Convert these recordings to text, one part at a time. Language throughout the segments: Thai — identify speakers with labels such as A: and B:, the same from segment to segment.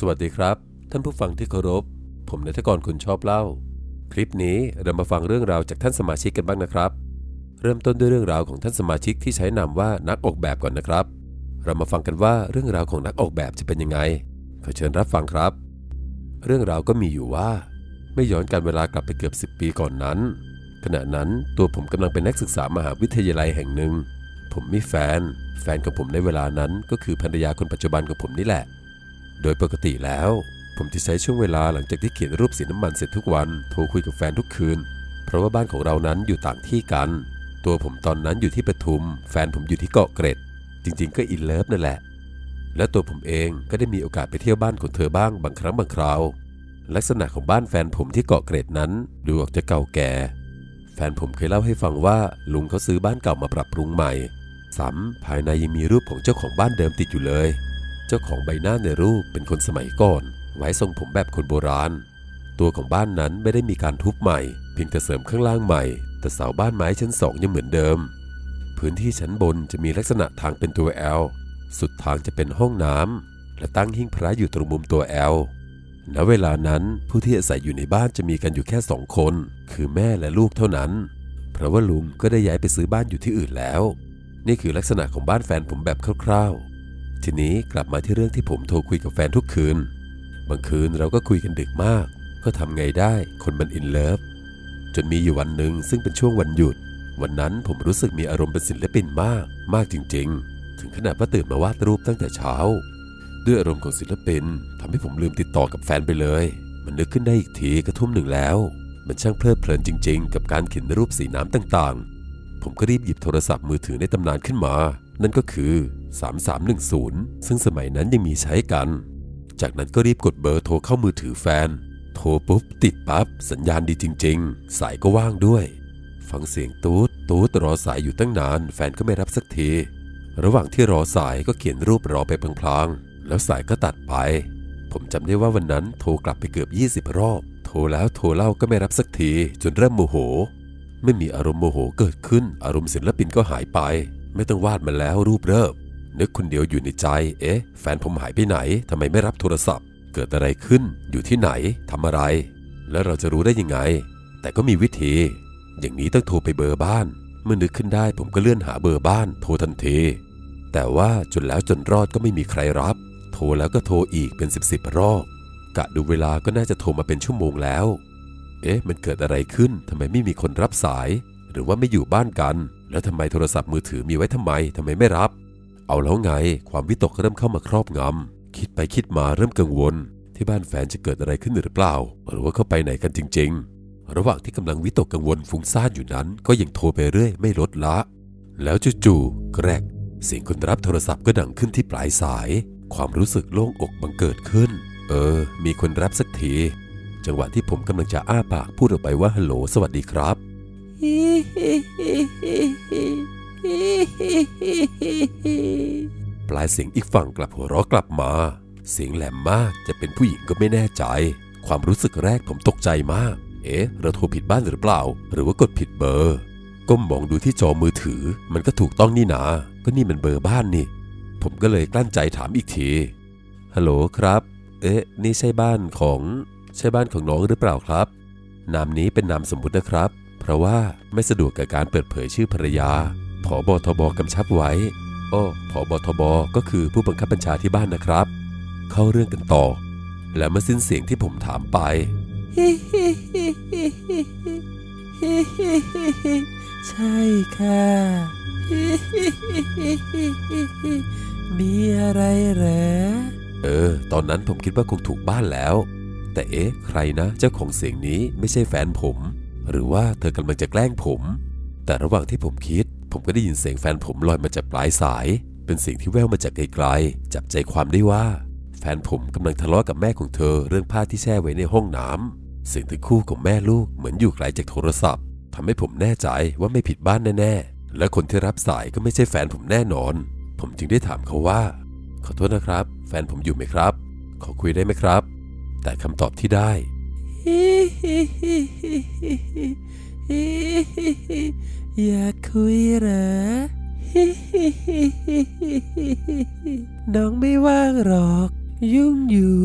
A: สวัสดีครับ ท่านผู้ฟังที่เคารพ ผมนายทกรคุณชอบเล่า คลิปนี้เรามาฟังเรื่องราวจากท่านสมาชิกกันบ้างนะครับ เริ่มต้นด้วยเรื่องราวของท่านสมาชิกที่ใช้นามว่านักออกแบบก่อนนะครับ เรามาฟังกันว่าเรื่องราวของนักออกแบบจะเป็นยังไงขอเชิญรับฟังครับ เรื่องราวก็มีอยู่ว่า ไม่ย้อนการเวลากลับไปเกือบ 10 ปีก่อนนั้น ขณะนั้นตัวผมกำลังเป็นนักศึกษามหาวิทยาลัยแห่งหนึ่ง ผมมีแฟน แฟนของผมในเวลานั้นก็คือภรรยาคนปัจจุบันของผมนี่แหละ โดยปกติแล้ว ผมจะใช้ช่วงเวลาหลังจากที่เขียนรูปสีน้ำมันเสร็จทุกวันโทรคุยกับแฟนทุกคืน เพราะว่าบ้านของเรานั้นอยู่ต่างที่กัน ตัวผมตอนนั้นอยู่ที่ปทุม แฟนผมอยู่ที่เกาะเกร็ด จริง ๆ ก็อินเลิฟนั่นแหละ และตัวผมเองก็ได้มีโอกาสไปเที่ยวบ้านของเธอบ้างบางครั้งบางคราว ลักษณะของบ้านแฟนผมที่เกาะเกร็ดนั้นดูออกจะเก่าแก่ แฟนผมเคยเล่าให้ฟังว่าลุงเขาซื้อบ้านเก่ามาปรับปรุงใหม่ ซ้ำภายในยังมีรูปของเจ้าของบ้านเดิมติดอยู่เลย เจ้าของใบหน้าในรูปเป็นคนสมัยก่อน ไว้ทรงผมแบบคนโบราณ ตัวของบ้านนั้นไม่ได้มีการทุบใหม่ เพียงแต่เสริมข้างล่างใหม่ แต่เสาบ้านไม้ชั้นสองยังเหมือนเดิม พื้นที่ชั้นบนจะมีลักษณะทางเป็นตัว L สุดทางจะเป็นห้องน้ำและตั้งหิ้งพระอยู่ตรงมุมตัว L ณเวลานั้นผู้ที่อาศัยอยู่ในบ้านจะมีกันอยู่แค่สองคน คือแม่และลูกเท่านั้น เพราะว่าลุงก็ได้ย้ายไปซื้อบ้านอยู่ที่อื่นแล้ว นี่คือลักษณะของบ้านแฟนผมแบบคร่าวๆ ทีนี้กลับมาที่เรื่องที่ผมโทรคุยกับแฟนทุกคืน บางคืนเราก็คุยกันดึกมาก ก็ทำไงได้ คนมันอินเลิฟ จนมีอยู่วันหนึ่งซึ่งเป็นช่วงวันหยุด วันนั้นผมรู้สึกมีอารมณ์เป็นศิลปินมาก มากจริง ๆ ถึงขนาดว่าตื่นมาวาดรูปตั้งแต่เช้า ด้วยอารมณ์ของศิลปินทำให้ผมลืมติดต่อกับแฟนไปเลย มันนึกขึ้นได้อีกทีก็ทุ่มหนึ่งแล้ว มันช่างเพลิดเพลินจริง ๆ กับการเขียนรูปสีน้ำต่างๆ ผมก็รีบหยิบโทรศัพท์มือถือในตำนานขึ้นมา นั่นก็คือ 3310 ซึ่งสมัยนั้นยังมีใช้กัน จากนั้นก็รีบกดเบอร์โทรเข้ามือถือแฟน โทรปุ๊บ ติดปั๊บ สัญญาณดีจริง ๆ สายก็ว่างด้วย ฟังเสียงตูดตูดรอสายอยู่ตั้งนาน แฟนก็ไม่รับสักที ระหว่างที่รอสายก็เขียนรูปรอไปพลางๆ แล้วสายก็ตัดไป ผมจำได้ว่าวันนั้นโทรกลับไปเกือบ 20 รอบ โทรแล้วโทรเล่าก็ไม่รับสักทีจนเริ่มโมโห ไม่มีอารมณ์โมโหเกิดขึ้น อารมณ์ศิลปินก็หายไป ไม่ต้องวาดมันแล้วรูปเริ่ม นึกคนเดียวอยู่ในใจ เอ๊ะ แฟนผมหายไปไหนทำไมไม่รับโทรศัพท์ เกิดอะไรขึ้น อยู่ที่ไหนทำอะไร แล้วเราจะรู้ได้ยังไง แต่ก็มีวิธี อย่างนี้ต้องโทรไปเบอร์บ้าน เมื่อนึกขึ้นได้ผมก็เลื่อนหาเบอร์บ้าน โทรทันที แต่ว่าจนแล้วจนรอดก็ไม่มีใครรับ โทรแล้วก็โทรอีกเป็นสิบสิบรอบกะดูเวลาก็น่าจะโทรมาเป็นชั่วโมงแล้ว เอ๊ะ มันเกิดอะไรขึ้นทำไมไม่มีคนรับสาย หรือว่าไม่อยู่บ้านกัน แล้วทำไมโทรศัพท์มือถือมีไว้ทำไมทำไมไม่รับ เอาแล้วไง ความวิตกเริ่มเข้ามาครอบงำคิดไปคิดมาเริ่มกังวล ที่บ้านแฟนจะเกิดอะไรขึ้นหรือเปล่า หรือว่าเขาไปไหนกันจริง ๆ ระหว่างที่กำลังวิตกกังวลฟุ้งซ่านอยู่นั้น ก็ยังโทรไปเรื่อยไม่ลดละ แล้วจู่ๆแกรกเสียงคนรับโทรศัพท์ก็ดังขึ้นที่ปลายสาย ความรู้สึกโล่งอกบังเกิดขึ้น เออ มีคนรับสักที จังหวะที่ผมกำลังจะอ้าปากพูดออกไปว่าฮัลโหลสวัสดีครับ ปลายเสียงอีกฝั่งกลับหัวเราะกลับมา เสียงแหลมมากจะเป็นผู้หญิงก็ไม่แน่ใจ ความรู้สึกแรกผมตกใจมาก เอ๊ะเราโทรผิดบ้านหรือเปล่า หรือว่ากดผิดเบอร์ ก้มมองดูที่จอมือถือ มันก็ถูกต้องนี่นา ก็นี่มันเบอร์บ้านนี่ ผมก็เลยกลั้นใจถามอีกทีฮัลโหลครับ เอ๊ะ นี่ใช่บ้านของ ใช่บ้านของน้องหรือเปล่าครับ นามนี้เป็นนามสมมุตินะครับ เพราะว่าไม่สะดวกกับการเปิดเผยชื่อภรรยาผอบอทบกำชับไว้โอ้ผอบอทบก็คือผู้บังคับบัญชาที่บ้านนะครับ เข้าเรื่องกันต่อ และเมื่อสิ้นเสียงที่ผมถามไป
B: ใช่ค่ะ มีอะไรเหรอ
A: เออ ตอนนั้นผมคิดว่าคงถูกบ้านแล้ว แต่เอ๊ะ ใครนะ เจ้าของเสียงนี้ไม่ใช่แฟนผม หรือว่าเธอกำลังจะแกล้งผม แต่ระหว่างที่ผมคิด ผมก็ได้ยินเสียงแฟนผมลอยมาจากปลายสาย เป็นเสียงที่แว่วมาจากไกลๆ จับใจความได้ว่า แฟนผมกำลังทะเลาะกับแม่ของเธอเรื่องผ้าที่แช่ไว้ในห้องน้ำเสียงทั้งคู่ของแม่ลูกเหมือนอยู่ไกลจากโทรศัพท์ทำให้ผมแน่ใจว่าไม่ผิดบ้านแน่ๆ และคนที่รับสายก็ไม่ใช่แฟนผมแน่นอน ผมจึงได้ถามเขาว่า ขอโทษนะครับ แฟนผมอยู่ไหมครับ ขอคุยได้ไหมครับ แต่คำตอบที่ได้
B: อยากคุยเหรอ น้องไม่ว่างหรอก ยุ่งอยู่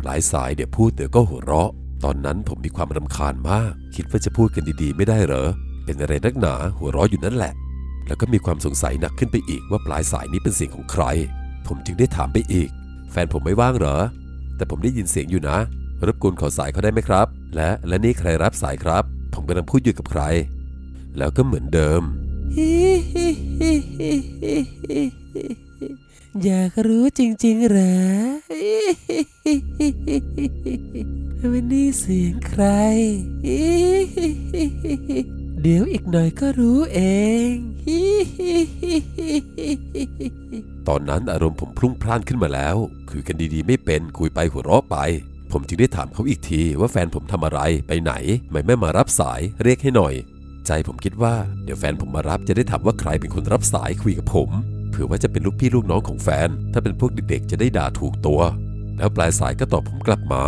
A: ปลายสายเดี๋ยวพูดเดี๋ยวก็หัวเราะ ตอนนั้นผมมีความรำคาญมาก คิดว่าจะพูดกันดีๆ ไม่ได้เหรอ เป็นอะไรนักหนาหัวเราะอยู่นั่นแหละ แล้วก็มีความสงสัยหนักขึ้นไปอีกว่าปลายสายนี้เป็นเสียงของใคร ผมจึงได้ถามไปอีก แฟนผมไม่ว่างเหรอ แต่ผมได้ยินเสียงอยู่นะ รบกวนขอสายเขาได้ไหมครับ และและนี่ใครรับสายครับ ผมกำลังพูดอยู่กับใคร แล้วก็เหมือนเดิม
B: อยากรู้จริงๆเหรอวันนี้เสียงใคร เดี๋ยวอีกหน่อยก็รู้เอง
A: ตอนนั้นอารมณ์ผมพลุ่งพล่านขึ้นมาแล้ว คุยกันดีๆไม่เป็นคุยไปหัวเราะไป ผมจึงได้ถามเขาอีกทีว่าแฟนผมทำอะไรไปไหน ไม่ไม่มารับสายเรียกให้หน่อย ใจผมคิดว่าเดี๋ยวแฟนผมมารับจะได้ถามว่าใครเป็นคนรับสายคุยกับผมเผื่อว่าจะเป็นลูกพี่ลูกน้องของแฟน ถ้าเป็นพวกเด็กๆจะได้ด่าถูกตัว แล้วปลายสายก็ตอบผมกลับมา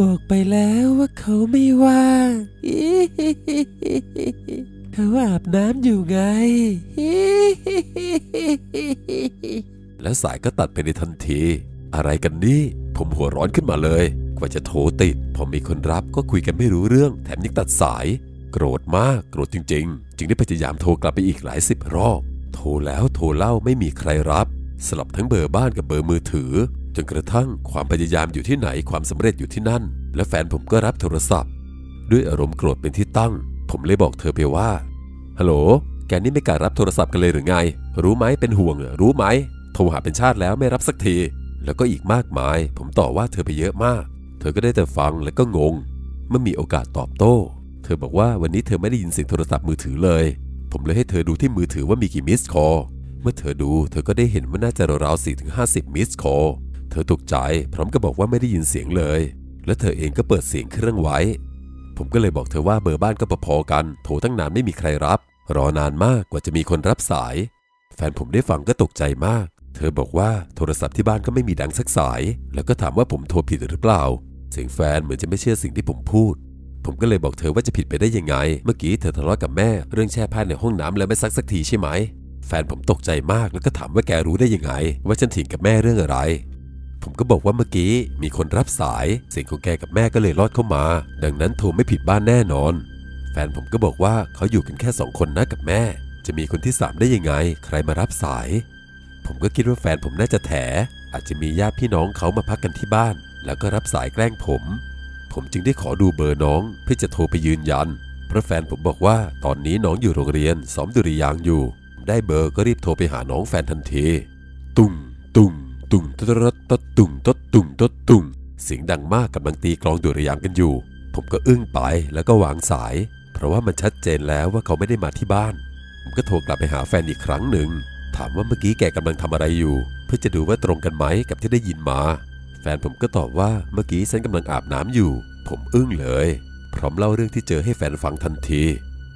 B: บอกไปแล้วว่าเขาไม่ว่างเขาอาบน้ำอยู่ไง
A: และสายก็ตัดไปในทันที อะไรกันนี่ ผมหัวร้อนขึ้นมาเลย กว่าจะโทรติด พอมีคนรับก็คุยกันไม่รู้เรื่อง แถมยังตัดสาย โกรธมาก โกรธจริง ๆ จึงได้พยายามโทรกลับไปอีกหลายสิบรอบ โทรแล้วโทรเล่าไม่มีใครรับ สลับทั้งเบอร์บ้านกับเบอร์มือถือ จนกระทั่งความพยายามอยู่ที่ไหนความสำเร็จอยู่ที่นั่น และแฟนผมก็รับโทรศัพท์ ด้วยอารมณ์โกรธเป็นที่ตั้ง ผมเลยบอกเธอไปว่าฮัลโหลแกนี่ไม่กล้ารับโทรศัพท์กันเลยหรือไง รู้ไหมเป็นห่วงเหรอรู้ไหมโทรหาเป็นชาติแล้วไม่รับสักที แล้วก็อีกมากมาย ผมต่อว่าเธอไปเยอะมาก เธอก็ได้แต่ฟังแล้วก็งง เมื่อมีโอกาสตอบโต้ เธอบอกว่าวันนี้เธอไม่ได้ยินเสียงโทรศัพท์มือถือเลย ผมเลยให้เธอดูที่มือถือว่ามีกี่ miss call เมื่อเธอดูเธอก็ได้เห็นว่าน่าจะราวๆ4ถึง50 miss call เธอตกใจพร้อมกับบอกว่าไม่ได้ยินเสียงเลย และเธอเองก็เปิดเสียงเครื่องไว้ ผมก็เลยบอกเธอว่าเบอร์บ้านก็พอๆกัน โทรตั้งนานไม่มีใครรับ รอนานมากกว่าจะมีคนรับสาย แฟนผมได้ฟังก็ตกใจมาก เธอบอกว่าโทรศัพท์ที่บ้านก็ไม่มีดังสักสาย แล้วก็ถามว่าผมโทรผิดหรือเปล่า เสียงแฟนเหมือนจะไม่เชื่อสิ่งที่ผมพูด ผมก็เลยบอกเธอว่าจะผิดไปได้ยังไง เมื่อกี้เธอทะเลาะกับแม่เรื่องแช่ผ้าในห้องน้ำแล้วไม่ซักสักทีใช่ไหมแฟนผมตกใจมากแล้วก็ถามว่าแกรู้ได้ยังไง ว่าฉันถิงกับแม่เรื่องอะไร ผมก็บอกว่าเมื่อกี้มีคนรับสาย เสียงของแกกับแม่ก็เลยลอดเข้ามา ดังนั้นโทรไม่ผิดบ้านแน่นอน แฟนผมก็บอกว่าเขาอยู่กันแค่สองคนนะกับแม่ จะมีคนที่สามได้ยังไง ใครมารับสาย ผมก็คิดว่าแฟนผมน่าจะแถ อาจจะมีญาติพี่น้องเขามาพักกันที่บ้าน แล้วก็รับสายแกล้งผม ผมจึงได้ขอดูเบอร์น้องเพื่อจะโทรไปยืนยันเพราะแฟนผมบอกว่าตอนนี้น้องอยู่โรงเรียนซ้อมดุริยางอยู่ ได้เบอร์ก็รีบโทรไปหาน้องแฟนทันทีตุ้งตุ้ง ตุ้งตดตดตดตุ้งตดตุ้งตดตุ้งเสียงดังมากกำลังตีกลองดุริยางกันอยู่ ผมก็อึ้งไปแล้วก็วางสาย เพราะว่ามันชัดเจนแล้วว่าเขาไม่ได้มาที่บ้าน ผมก็โทรกลับไปหาแฟนอีกครั้งหนึ่ง ถามว่าเมื่อกี้แกกำลังทำอะไรอยู่ เพื่อจะดูว่าตรงกันไหมกับที่ได้ยินมา แฟนผมก็ตอบว่าเมื่อกี้ฉันกำลังอาบน้ำอยู่ ผมอึ้งเลย พร้อมเล่าเรื่องที่เจอให้แฟนฟังทันที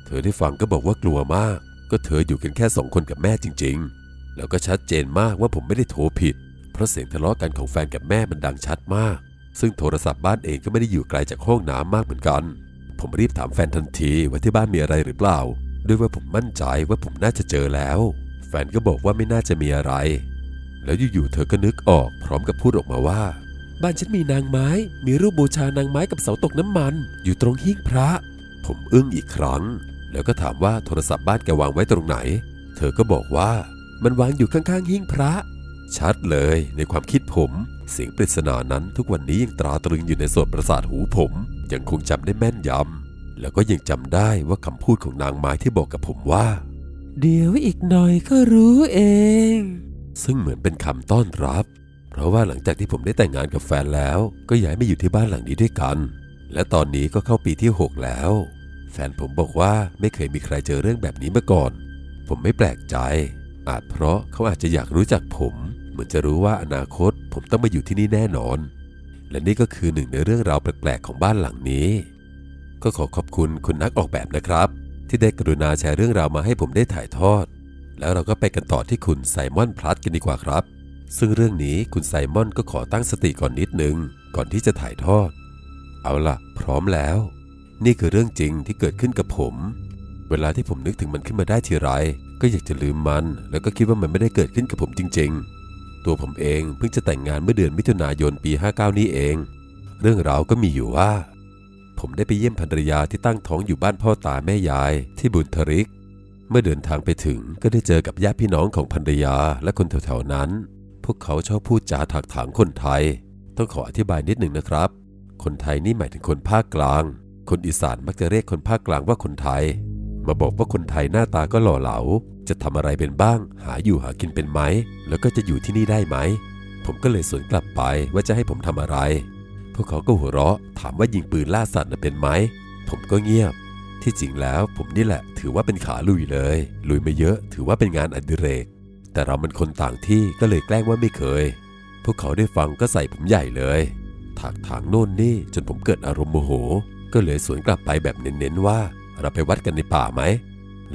A: เธอได้ฟังก็บอกว่ากลัวมาก ก็เธออยู่กันแค่สองคนกับแม่จริง ๆ แล้วก็ชัดเจนมากว่าผมไม่ได้โทรผิด เพราะเสียงทะเลาะกันของแฟนกับแม่มันดังชัดมาก ซึ่งโทรศัพท์บ้านเองก็ไม่ได้อยู่ไกลจากห้องน้ำมากเหมือนกัน ผมรีบถามแฟนทันทีว่าที่บ้านมีอะไรหรือเปล่า ด้วยว่าผมมั่นใจว่าผมน่าจะเจอแล้ว แฟนก็บอกว่าไม่น่าจะมีอะไร แล้วอยู่ๆเธอก็นึกออกพร้อมกับพูดออกมาว่า
B: บ้านฉันมีนางไม้ มีรูปบูชานางไม้กับเสาตกน้ำมัน อยู่ตรงหิ้งพระ
A: ผมอึ้งอีกครั้ง แล้วก็ถามว่าโทรศัพท์บ้านแกวางไว้ตรงไหน เธอก็บอกว่า
B: มันวางอยู่ข้างๆหิ้งพระ
A: ชัดเลยในความคิดผม เสียงปริศนานั้นทุกวันนี้ยังตราตรึงอยู่ในส่วนประสาทหูผม ยังคงจำได้แม่นยำแล้วก็ยังจำได้ว่าคำพูดของนางไม้ที่บอกกับผมว่า
B: เดี๋ยวอีกหน่อยก็รู้เอง
A: ซึ่งเหมือนเป็นคำต้อนรับ เพราะว่าหลังจากที่ผมได้แต่งงานกับแฟนแล้ว ก็ย้ายมาอยู่ที่บ้านหลังนี้ด้วยกัน และตอนนี้ก็เข้าปีที่ 6 แล้ว แฟนผมบอกว่าไม่เคยมีใครเจอเรื่องแบบนี้มาก่อน ผมไม่แปลกใจอาจเพราะเขาอาจจะอยากรู้จักผม เหมือนจะรู้ว่าอนาคตผมต้องมาอยู่ที่นี่แน่นอน และนี่ก็คือหนึ่งในเรื่องราวแปลกๆของบ้านหลังนี้ ก็ขอขอบคุณคุณนักออกแบบนะครับ ที่ได้กรุณาแชร์เรื่องราวมาให้ผมได้ถ่ายทอด แล้วเราก็ไปกันต่อที่คุณไซมอนพลัสกันดีกว่าครับ ซึ่งเรื่องนี้คุณไซมอนก็ขอตั้งสติก่อนนิดนึง ก่อนที่จะถ่ายทอด เอาล่ะ พร้อมแล้ว นี่คือเรื่องจริงที่เกิดขึ้นกับผม เวลาที่ผมนึกถึงมันขึ้นมาได้ทีไรก็อยากจะลืมมัน แล้วก็คิดว่ามันไม่ได้เกิดขึ้นกับผมจริง ๆ ตัวผมเองเพิ่งจะแต่งงานเมื่อเดือนมิถุนายนปี 59 นี้เอง เรื่องราวก็มีอยู่ว่า ผมได้ไปเยี่ยมภรรยาที่ตั้งท้องอยู่บ้านพ่อตาแม่ยายที่บุญทริก เมื่อเดินทางไปถึงก็ได้เจอกับญาติพี่น้องของภรรยาและคนแถวๆนั้น พวกเขาชอบพูดจาถักถางคนไทย ต้องขออธิบายนิดหนึ่งนะครับ คนไทยนี่หมายถึงคนภาคกลาง คนอีสานมักจะเรียกคนภาคกลางว่าคนไทย มาบอกว่าคนไทยหน้าตาก็หล่อเหลา จะทำอะไรเป็นบ้าง หาอยู่หากินเป็นไหม แล้วก็จะอยู่ที่นี่ได้ไหม ผมก็เลยสวนกลับไปว่าจะให้ผมทำอะไร พวกเขาก็หัวเราะ ถามว่ายิงปืนล่าสัตว์เป็นไหม ผมก็เงียบ ที่จริงแล้วผมนี่แหละ ถือว่าเป็นขาลุยเลย ลุยมาเยอะ ถือว่าเป็นงานอดิเรก แต่เรามันคนต่างที่ก็เลยแกล้งว่าไม่เคย พวกเขาได้ฟังก็ใส่ผมใหญ่เลยถากถางโน่นนี่จนผมเกิดอารมณ์โมโห ก็เลยสวนกลับไปแบบเน้นๆว่า เราไปวัดกันในป่าไหม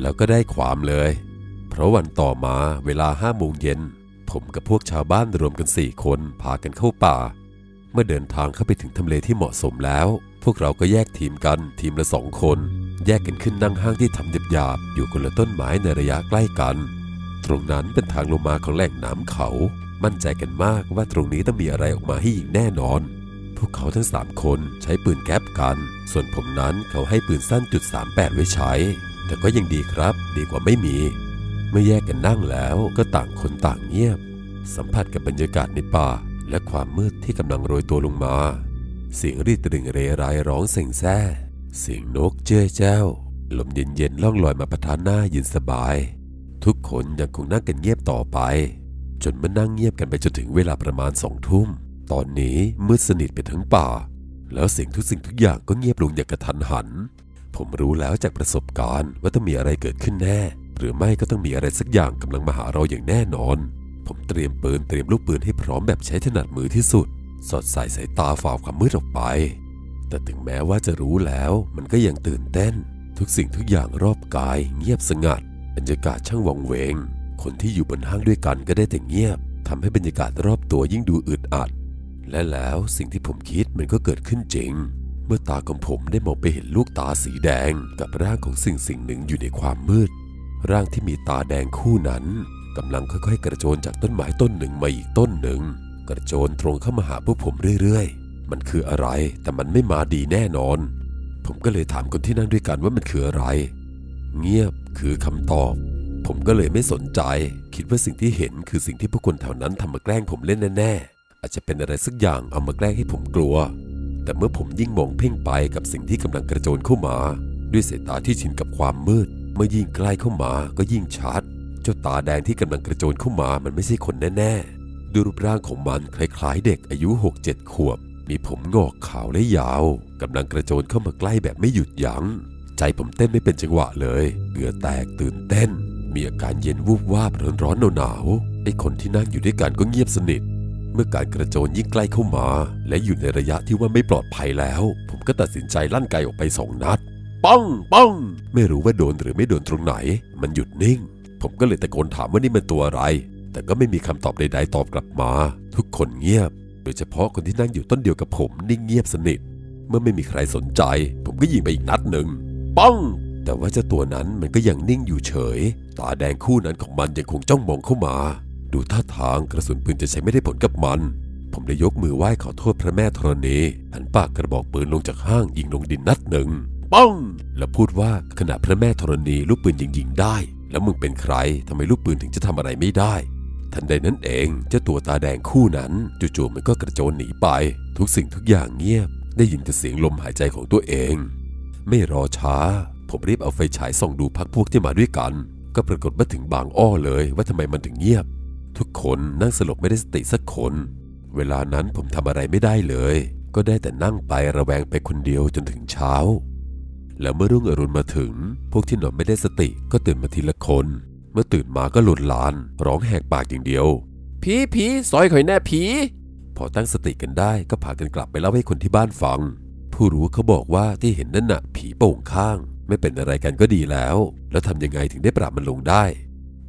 A: แล้วก็ได้ความเลย เพราะวันต่อมาเวลาห้าโมงเย็น ผมกับพวกชาวบ้านรวมกันสี่คนพากันเข้าป่า เมื่อเดินทางเข้าไปถึงทำเลที่เหมาะสมแล้ว พวกเราก็แยกทีมกันทีมละสองคน แยกกันขึ้นนั่งห้างที่ทำหยาบๆอยู่คนละต้นไม้ในระยะใกล้กัน ตรงนั้นเป็นทางลงมาของแหล่งน้ำเขา มั่นใจกันมากว่าตรงนี้ต้องมีอะไรออกมาให้ยิงแน่นอน พวกเขาทั้งสามคนใช้ปืนแก๊ปกัน ส่วนผมนั้นเขาให้ปืนสั้นจุด38 ไว้ใช้ แต่ก็ยังดีครับ ดีกว่าไม่มี เมื่อแยกกันนั่งแล้วก็ต่างคนต่างเงียบ สัมผัสกับบรรยากาศในป่า และความมืดที่กำลังโรยตัวลงมา เสียงรีดตรึงเรไรร้องเสียงแซ่เสียงนกเจ้ยเจ้า ลมเย็นๆล่องลอยมาประทานหน้าเย็นสบาย ทุกคนยังคงนั่งกันเงียบต่อไป จนมานั่งเงียบกันไปจนถึงเวลาประมาณสองทุ่ม ตอนนี้มืดสนิทไปทั้งป่า แล้วเสียงทุกสิ่งทุกอย่างก็เงียบลงอย่างกระทันหัน ผมรู้แล้วจากประสบการณ์ว่าต้องมีอะไรเกิดขึ้นแน่ หรือไม่ก็ต้องมีอะไรสักอย่างกำลังมาหาเราอย่างแน่นอน ผมเตรียมปืนเตรียมลูกปืนให้พร้อมแบบใช้ถนัดมือที่สุด สอดใส่สายตาฝ่าความมืดออกไป แต่ถึงแม้ว่าจะรู้แล้วมันก็ยังตื่นเต้น ทุกสิ่งทุกอย่างรอบกาย เงียบสงัดบรรยากาศช่างวังเวง คนที่อยู่บนห้างด้วยกันก็ได้แต่เงียบทำให้บรรยากาศรอบตัวยิ่งดูอึดอัด และแล้วสิ่งที่ผมคิดมันก็เกิดขึ้นจริง เมื่อตาของผมได้มองไปเห็นลูกตาสีแดงกับร่างของสิ่งสิ่งหนึ่งอยู่ในความมืด ร่างที่มีตาแดงคู่นั้นกำลังค่อย ๆ กระโจนจากต้นไม้ต้นหนึ่งมาอีกต้นหนึ่ง กระโจนตรงเข้ามาหาพวกผมเรื่อยๆ มันคืออะไรแต่มันไม่มาดีแน่นอน ผมก็เลยถามคนที่นั่งด้วยกันว่ามันคืออะไร เงียบคือคำตอบ ผมก็เลยไม่สนใจ คิดว่าสิ่งที่เห็นคือสิ่งที่ผู้คนแถวนั้นทำมาแกล้งผมเล่นแน่ๆ อาจจะเป็นอะไรสักอย่างเอามาแกล้งให้ผมกลัว แต่เมื่อผมยิ่งมองเพ่งไปกับสิ่งที่กำลังกระโจนเข้ามา ด้วยสายตาที่ชินกับความมืด เมื่อยิ่งใกล้เข้ามาก็ยิ่งชัด เจ้าตาแดงที่กำลังกระโจนเข้ามามันไม่ใช่คนแน่ๆ ดูรูปร่างของมันคล้ายๆ เด็กอายุ 6-7 ขวบ มีผมงอกขาวและยาวกำลังกระโจนเข้ามาใกล้แบบไม่หยุดยัง้ง ใจผมเต้นไม่เป็นจังหวะเลยเหงื่อแตกตื่นเต้น มีอาการเย็นวูบวาบร้อนร้อนหนาวๆไอ้คนที่นั่งอยู่ด้วยกันก็เงียบสนิท เมื่อการกระโจนยิ่งใกล้เข้ามา และอยู่ในระยะที่ว่าไม่ปลอดภัยแล้ว ผมก็ตัดสินใจลั่นไกออกไปสองนัดปังปังไม่รู้ว่าโดนหรือไม่โดนตรงไหน มันหยุดนิ่ง ผมก็เลยตะโกนถามว่านี่มันตัวอะไร แต่ก็ไม่มีคำตอบใดๆตอบกลับมา ทุกคนเงียบ โดยเฉพาะคนที่นั่งอยู่ต้นเดียวกับผมนิ่งเงียบสนิท เมื่อไม่มีใครสนใจ ผมก็ยิงไปอีกนัดหนึ่งปังแต่ว่าเจ้าตัวนั้นมันก็ยังนิ่งอยู่เฉย ตาแดงคู่นั้นของมันยังคงจ้องมองเข้ามา ดูท่าทางกระสุนปืนจะใช้ไม่ได้ผลกับมัน ผมได้ยกมือไหว้ขอโทษพระแม่ธรณี หันปากกระบอกปืนลงจากห้างยิงลงดินนัดหนึ่งปังแล้วพูดว่าขณะพระแม่ธรณีลูกปืนยิงยิงได้ แล้วมึงเป็นใครทำไมลูกปืนถึงจะทำอะไรไม่ได้ ทันใดนั้นเองเจ้าตัวตาแดงคู่นั้นจู่ๆมันก็กระโจนหนีไป ทุกสิ่งทุกอย่างเงียบ ได้ยินแต่เสียงลมหายใจของตัวเอง ไม่รอช้า ผมรีบเอาไฟฉายส่องดูพักพวกที่มาด้วยกัน ก็ปรากฏว่าถึงบางอ้อเลยว่าทำไมมันถึงเงียบ ทุกคนนั่งสลบไม่ได้สติสักคน เวลานั้นผมทำอะไรไม่ได้เลย ก็ได้แต่นั่งไประแวงไปคนเดียวจนถึงเช้า แล้วเมื่อรุ่งอรุณมาถึง พวกที่นอนไม่ได้สติก็ตื่นมาทีละคน เมื่อตื่นมาก็หลุดลาน ร้องแหกปากอย่างเดียว
B: ผีผีซอยข่อยแน่ผี
A: พอตั้งสติกันได้ก็พากันกลับไปเล่าให้คนที่บ้านฟัง ผู้รู้เขาบอกว่าที่เห็นนั่นน่ะผีโป่งข้าง ไม่เป็นอะไรกันก็ดีแล้ว แล้วทำยังไงถึงได้ปราบมันลงได้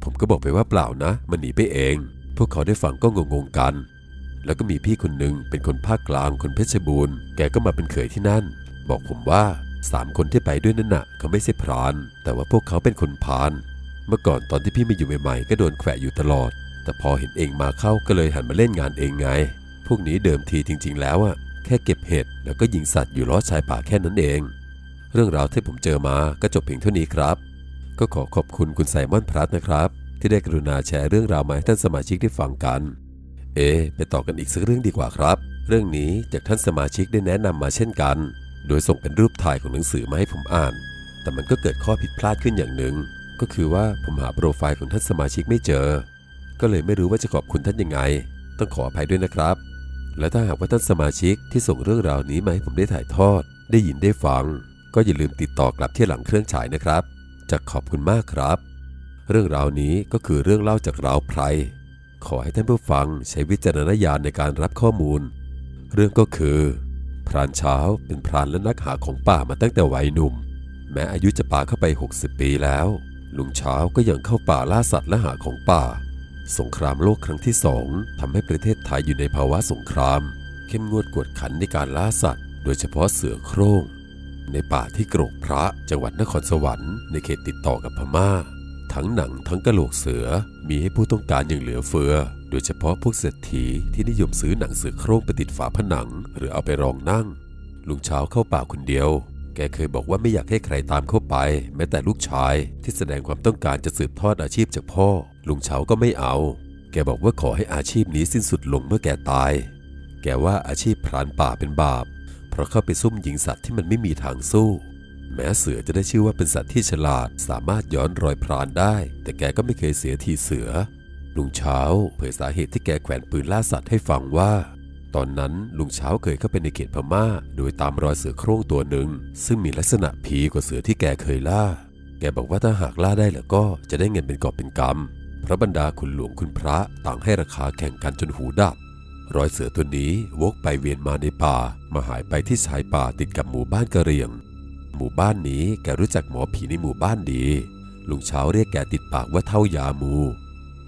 A: ผมก็บอกไปว่าเปล่านะ มันหนีไปเอง พวกเขาได้ฟังก็งงๆกัน แล้วก็มีพี่คนหนึ่งเป็นคนภาคกลางคนเพชรบูรณ์แกก็มาเป็นเขยที่นั่น บอกผมว่าสามคนที่ไปด้วยนั่นน่ะเขาไม่ใช่พราน แต่ว่าพวกเขาเป็นคนพาน เมื่อก่อนตอนที่พี่มาอยู่ใหม่ๆก็โดนแขวะอยู่ตลอด แต่พอเห็นเองมาเข้าก็เลยหันมาเล่นงานเองไง พวกนี้เดิมทีจริง ๆ แล้วอะแค่เก็บเห็ดแล้วก็ยิงสัตว์อยู่ล้อชายป่าแค่นั้นเอง เรื่องราวที่ผมเจอมาก็จบเพียงเท่านี้ครับ ก็ขอขอบคุณคุณไซมอนพรัตนะครับ ที่ได้กรุณาแชร์เรื่องราวมาให้ท่านสมาชิกได้ฟังกัน เอ ไปต่อกันอีกสักเรื่องดีกว่าครับ เรื่องนี้จากท่านสมาชิกได้แนะนำมาเช่นกัน โดยส่งเป็นรูปถ่ายของหนังสือมาให้ผมอ่าน แต่มันก็เกิดข้อผิดพลาดขึ้นอย่างหนึ่ง ก็คือว่าผมหาโปรไฟล์ของท่านสมาชิกไม่เจอ ก็เลยไม่รู้ว่าจะขอบคุณท่านยังไง ต้องขออภัยด้วยนะครับ และถ้าหากว่าท่านสมาชิกที่ส่งเรื่องราวนี้มาให้ผมได้ถ่ายทอด ได้ยินได้ฟัง ก็อย่าลืมติดต่อกลับที่หลังเครื่องฉายนะครับ จะขอบคุณมากครับ เรื่องราวนี้ก็คือเรื่องเล่าจากราวไพรขอให้ท่านผู้ฟังใช้วิจารณญาณในการรับข้อมูล เรื่องก็คือ พรานเช้าเป็นพรานและนักหาของป่ามาตั้งแต่วัยหนุ่ม แม้อายุจะป่าเข้าไป 60 ปีแล้ว ลุงเช้าก็ยังเข้าป่าล่าสัตว์และหาของป่า สงครามโลกครั้งที่สองทำให้ประเทศไทยอยู่ในภาวะสงคราม เข้มงวดกวดขันในการล่าสัตว์ โดยเฉพาะเสือโคร่ง ในป่าที่โกรกพระจังหวัดนครสวรรค์ในเขตติดต่อกับพม่า ทั้งหนังทั้งกระโหลกเสือมีให้ผู้ต้องการอย่างเหลือเฟือ โดยเฉพาะพวกเศรษฐีที่นิยมซื้อหนังเสือโคร่งไปติดฝาผนัง หรือเอาไปรองนั่ง ลุงเช้าเข้าป่าคนเดียว แกเคยบอกว่าไม่อยากให้ใครตามเข้าไป แม้แต่ลูกชายที่แสดงความต้องการจะสืบทอดอาชีพจากพ่อ ลุงเช้าก็ไม่เอา แกบอกว่าขอให้อาชีพนี้สิ้นสุดลงเมื่อแกตาย แกว่าอาชีพพรานป่าเป็นบาป ราะเข้าไปซุ่มยิงสัตว์ที่มันไม่มีทางสู้ แม้เสือจะได้ชื่อว่าเป็นสัตว์ที่ฉลาด สามารถย้อนรอยพรานได้ แต่แกก็ไม่เคยเสียทีเสือ ลุงเช้าเผยสาเหตุที่แกแขวนปืนล่าสัตว์ให้ฟังว่า ตอนนั้นลุงเช้าเคยเข้าไปในเขตพม่า โดยตามรอยเสือโคร่งตัวหนึ่ง ซึ่งมีลักษณะผีกว่าเสือที่แกเคยล่า แกบอกว่าถ้าหากล่าได้แล้วก็จะได้เงินเป็นกอบเป็นกำเพราะบรรดาคุณหลวงคุณพระต่างให้ราคาแข่งกันจนหูดับ รอยเสือตัวนี้วกไปเวียนมาในป่า มาหายไปที่ชายป่าติดกับหมู่บ้านกะเรียง หมู่บ้านนี้แกรู้จักหมอผีในหมู่บ้านดี ลุงเช้าเรียกแกติดปากว่าเท่ายามู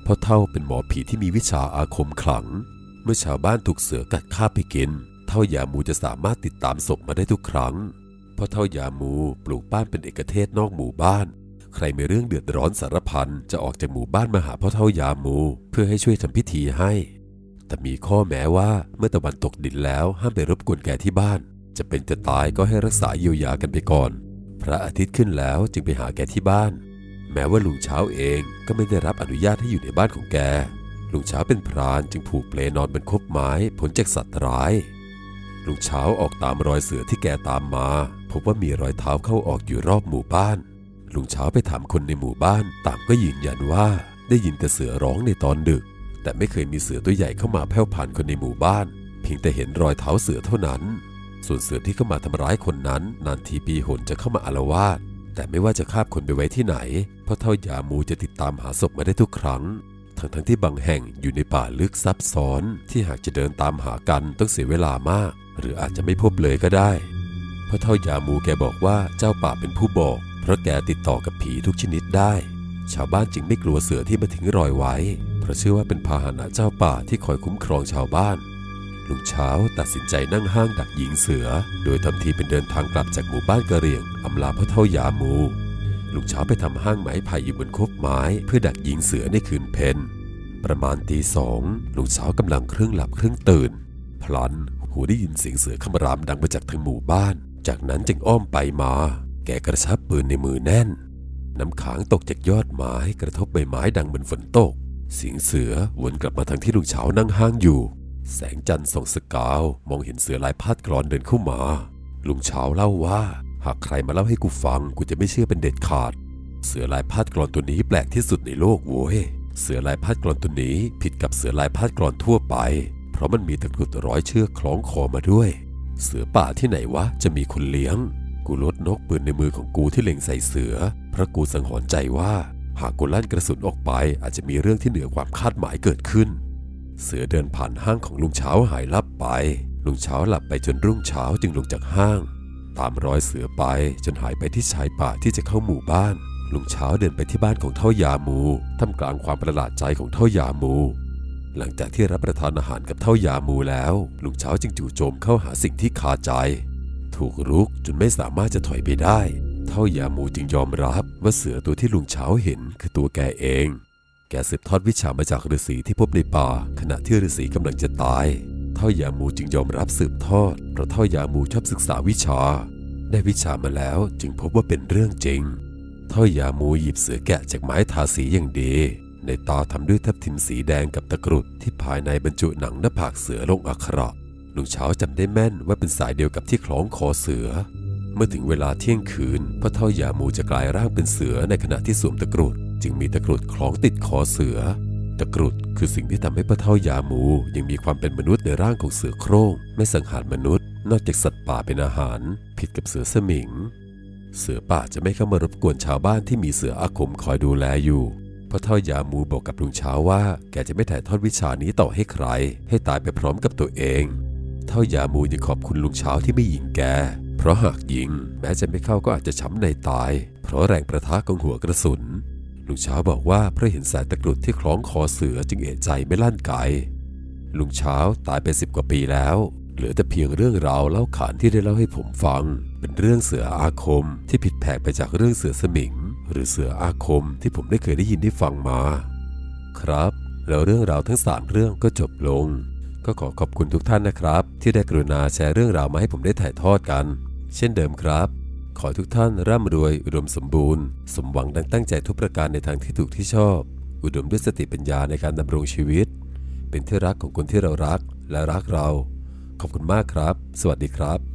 A: เพราะเท่าเป็นหมอผีที่มีวิชาอาคมขลัง เมื่อชาวบ้านถูกเสือกัดฆ่าไปกิน เท่ายามูจะสามารถติดตามศพมาได้ทุกครั้ง เพราะเท่ายามูปลูกบ้านเป็นเอกเทศนอกหมู่บ้านใครมีเรื่องเดือดร้อนสารพันจะออกจากหมู่บ้านมาหาพ่อเท่ายามู เพื่อให้ช่วยทำพิธีให้ แต่มีข้อแม้ว่าเมื่อตะวันตกดินแล้วห้ามไปรบกวนแกที่บ้าน จะเป็นจะตายก็ให้รักษาเยียวยากันไปก่อน พระอาทิตย์ขึ้นแล้วจึงไปหาแกที่บ้าน แม้ว่าลุงเช้าเองก็ไม่ได้รับอนุญาตให้อยู่ในบ้านของแก ลุงเช้าเป็นพรานจึงผูกเปลนอนบนคบไม้พ้นจากสัตว์ร้าย ลุงเช้าออกตามรอยเสือที่แกตามมา พบว่ามีรอยเท้าเข้าออกอยู่รอบหมู่บ้าน ลุงเช้าไปถามคนในหมู่บ้านต่างก็ยืนยันว่าได้ยินแต่เสือร้องในตอนดึก แต่ไม่เคยมีเสือตัวใหญ่เข้ามาแผ่วผ่านคนในหมู่บ้าน เพียงแต่เห็นรอยเท้าเสือเท่านั้น ส่วนเสือที่เข้ามาทำร้ายคนนั้น นานทีปีหนจะเข้ามาอารวาสแต่ไม่ว่าจะคาบคนไปไว้ที่ไหนเพราะเท่ายามูจะติดตามหาศพมาได้ทุกครั้ง ทั้งทั้งที่บางแห่งอยู่ในป่าลึกซับซ้อนที่หากจะเดินตามหากันต้องเสียเวลามาก หรืออาจจะไม่พบเลยก็ได้เพราะเท่ายามูแกบอกว่าเจ้าป่าเป็นผู้บอก เพราะแกติดต่อกับผีทุกชนิดได้ ชาวบ้านจึงไม่กลัวเสือที่มาทิ้งรอยไว้ เพราะเชื่อว่าเป็นพาหนะเจ้าป่าที่คอยคุ้มครองชาวบ้าน ลุงเช้าตัดสินใจนั่งห้างดักยิงเสือ โดยทำทีเป็นเดินทางกลับจากหมู่บ้านกระเรียงอำลาพระเท่ายามู ลุงเช้าไปทำห้างไม้ไผ่อยู่บนคบไม้ เพื่อดักยิงเสือในคืนเพนประมาณตีสองลุงเช้ากำลังครึ่งหลับครึ่งตื่น พลันหูได้ยินเสียงเสือคำรามดังมาจากทางหมู่บ้าน จากนั้นจึงอ้อมไปมา แกกระชับปืนในมือแน่น น้ำค้างตกจากยอดไม้กระทบใบไม้ดังเหมือนฝนตก เสียงเสือวนกลับมาทางที่ลุงเช้านั่งห้างอยู่ แสงจันทร์ส่องสกาว มองเห็นเสือลายพาดกรอนเดินเข้ามา ลุงเชาเล่าว่า หากใครมาเล่าให้กูฟังกูจะไม่เชื่อเป็นเด็ดขาด เสือลายพาดกรอนตัวนี้แปลกที่สุดในโลกโว้ยเสือลายพาดกรอนตัวนี้ผิดกับเสือลายพาดกรอนทั่วไป เพราะมันมีตะกรุดร้อยเชือกคล้องคอมาด้วย เสือป่าที่ไหนวะจะมีคนเลี้ยง กูลดนกปืนในมือของกูที่เล็งใส่เสือเพราะกูสังหรณ์ใจว่า หากกูลั่นกระสุนออกไปอาจจะมีเรื่องที่เหนือความคาดหมายเกิดขึ้น เสือเดินผ่านห้างของลุงเช้าหายลับไป ลุงเช้าหลับไปจนรุ่งเช้าจึงลงจากห้าง ตามรอยเสือไปจนหายไปที่ชายป่าที่จะเข้าหมู่บ้าน ลุงเช้าเดินไปที่บ้านของเท่ายามูท่ามกลางความประหลาดใจของเท่ายามู หลังจากที่รับประทานอาหารกับเท่ายามูแล้ว ลุงเช้าจึงจู่โจมเข้าหาสิ่งที่คาใจ ถูกรุกจนไม่สามารถจะถอยไปได้ เท่ายามูจึงยอมรับว่าเสือตัวที่ลุงเช้าเห็นคือตัวแกเอง แกสืบทอดวิชามาจากฤาษีที่พบในป่า ขณะที่ฤาษีกำลังจะตาย เท่ายามูจึงยอมรับสืบทอดเพราะเท่ายามูชอบศึกษาวิชา ได้วิชามาแล้วจึงพบว่าเป็นเรื่องจริง เท่ายามูหยิบเสือแกะจากไม้ทาสีอย่างดี ในตาทำด้วยทับทิมสีแดงกับตะกรุดที่ภายในบรรจุหนังหน้าผากเสือลงอักขระลุงเช้าจำได้แม่นว่าเป็นสายเดียวกับที่คล้องคอเสือ เมื่อถึงเวลาเที่ยงคืนพ่อเท่ายามูจะกลายร่างเป็นเสือในขณะที่สวมตะกรุดจึงมีตะกรุดคล้องติดคอเสือ ตะกรุดคือสิ่งที่ทำให้พ่อเท่ายามูยังมีความเป็นมนุษย์ในร่างของเสือโคร่งไม่สังหารมนุษย์ นอกจากสัตว์ป่าเป็นอาหาร ผิดกับเสือสมิง เสือป่าจะไม่เข้ามารบกวนชาวบ้านที่มีเสืออาคมคอยดูแลอยู่พ่อเท่ายามูบอกกับลุงเช้าว่า แกจะไม่ถ่ายทอดวิชานี้ต่อให้ใคร ให้ตายไปพร้อมกับตัวเอง เท่ายามูยังขอบคุณลุงเช้าที่ไม่ยิงแก เพราะหากยิงแม้จะไม่เข้าก็อาจจะช้ำในตาย เพราะแรงประทะของหัวกระสุน ลุงเช้าบอกว่าเพราะเห็นสายตะกรุดที่คล้องคอเสือจึงเอะใจไม่ลั่นไกลุงเช้าตายไปสิบกว่าปีแล้ว เหลือแต่เพียงเรื่องราวเล่าขานที่ได้เล่าให้ผมฟัง เป็นเรื่องเสืออาคมที่ผิดแผกไปจากเรื่องเสือสมิง หรือเสืออาคมที่ผมได้เคยได้ยินได้ฟังมา ครับ แล้วเรื่องราวทั้งสามเรื่องก็จบลง ก็ขอขอบคุณทุกท่านนะครับ ที่ได้กรุณาแชร์เรื่องราวมาให้ผมได้ถ่ายทอดกัน เช่นเดิมครับ ขอทุกท่านร่ำรวยอุดมสมบูรณ์ สมหวังดังตั้งใจทุกประการในทางที่ถูกที่ชอบ อุดมด้วยสติปัญญาในการดำรงชีวิต เป็นที่รักของคนที่เรารักและรักเรา ขอบคุณมากครับ สวัสดีครับ